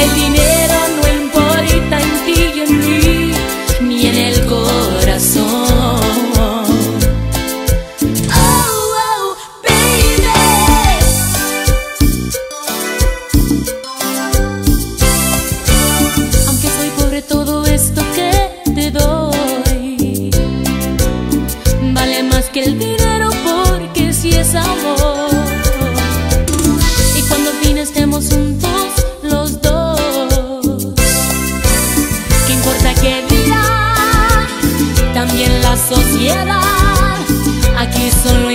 El dinero no importa en ti y en mí, ni en el corazón. Oh, oh, baby. Aunque soy pobre, todo esto que te doy vale más que el dinero porque si es amor. Y cuando fines estemos la sociedad. Aquí solo